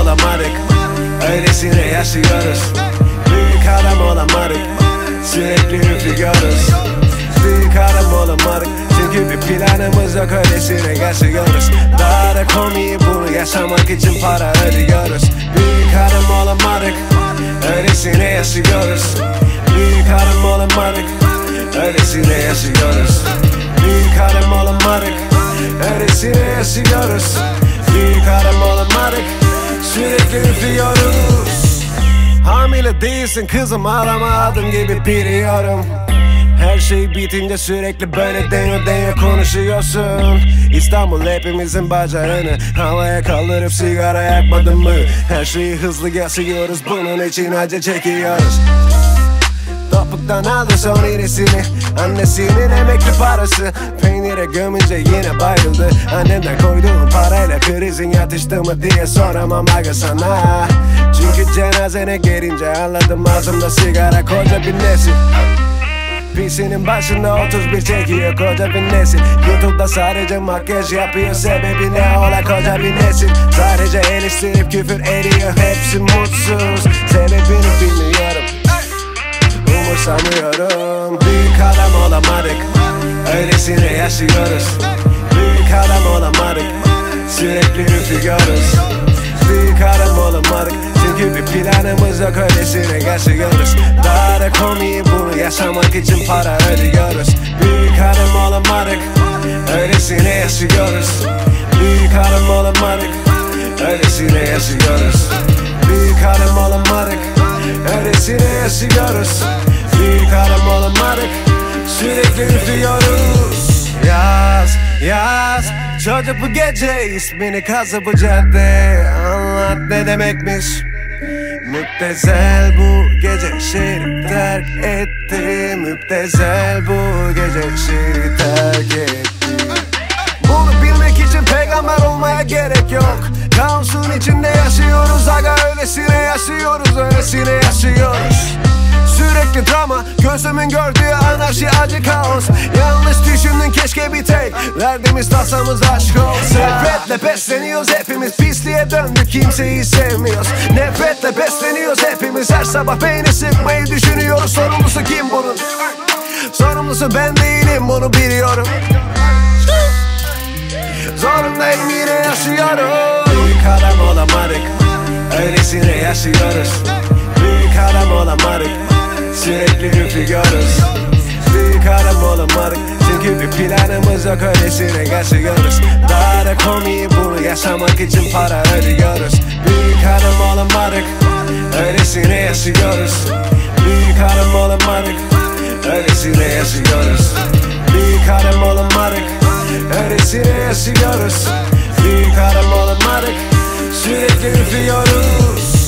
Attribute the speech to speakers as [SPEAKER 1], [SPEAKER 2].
[SPEAKER 1] Olamadık Öylesine yaşıyoruz. Büyük adam olamadık Sürekli üflüyoruz. Büyük adam olamadık Çünkü bir planımız yok öylesine yaşıyoruz Daha da komiği bunu yaşamak için para ödüyoruz. Büyük adam olamadık Öylesine yaşıyoruz. Büyük adam olamadık Öylesine yaşıyoruz. Büyük adam olamadık Öylesine yaşıyoruz. Büyük adam olamadık Sürekli üflüyoruz Hamile değilsin kızım arama adım gibi biliyorum her şey bitince sürekli böyle deniyor deniyor konuşuyorsun. İstanbul hepimizin bacağını Havaya kaldırıp sigara yakmadın mı? Her şeyi hızlı yaşıyoruz bunun için acı çekiyoruz. Topuktan aldı son irisini Annesinin emekli parası. Peynire gömünce yine bayıldı Annemden koyduğum parayla krizin yatıştı mı diye soramam aga sana. Çünkü cenazene gelince anladım ağzımda sigara koca bir nesil PC'nin başında 31 çekiyor koca bir nesil. Youtube'da sadece makyaj yapıyor Sebebi ne? Ola koca bir nesil. Sadece eleştirip küfür ediyor Hepsi mutsuz. Sebebini bilmiyorum. Umursamıyorum. Büyük adam olamadık Öylesine yaşıyoruz. Büyük adam olamadık Sürekli üflüyoruz Büyük adam olamadık Çünkü bir planımız yok öylesine yaşıyoruz. Daha da komiği bunu yaşamak için para ödüyoruz. Büyük adam olamadık Öylesine yaşıyoruz. Büyük adam olamadık Öylesine yaşıyoruz. Büyük adam olamadık Öylesine yaşıyoruz. Büyük adam olamadık Sürekli üflüyoruz. Yaz, yaz Çocuk bu gece ismini kazı bu cadde. Anlat ne demekmiş Müptezel bu gece şehri terk etti. Müptezel bu gece şehri terk etti. Bunu bilmek için peygamber olmaya gerek yok. Kaosun içinde yaşıyoruz aga öylesine yaşıyoruz öylesine yaşıyoruz. Sürekli drama gözümün gördüğü anarşi acı kaos Keşke bir tek Verdiğimiz tasamız aşk olsa Nefretle besleniyoruz hepimiz. Pisliğe döndük kimseyi sevmiyoruz. Nefretle besleniyoruz hepimiz. Her sabah beyni sıkmayı düşünüyoruz. Sorumlusu kim bunun? Sorumlusu ben değilim bunu biliyorum. Zorundayım yine yaşıyorum. Büyük adam olamadık Öylesine yaşıyoruz. Büyük adam olamadık Sürekli üflüyoruz Büyük adam olamadık planımız yok öylesine yaşıyoruz Daha da komiği bunu yaşamak için para ödüyoruz. Büyük adam olamadık Öylesine yaşıyoruz. Büyük adam olamadık Öylesine yaşıyoruz. Büyük adam olamadık Öylesine yaşıyoruz. Büyük adam olamadık Sürekli üflüyoruz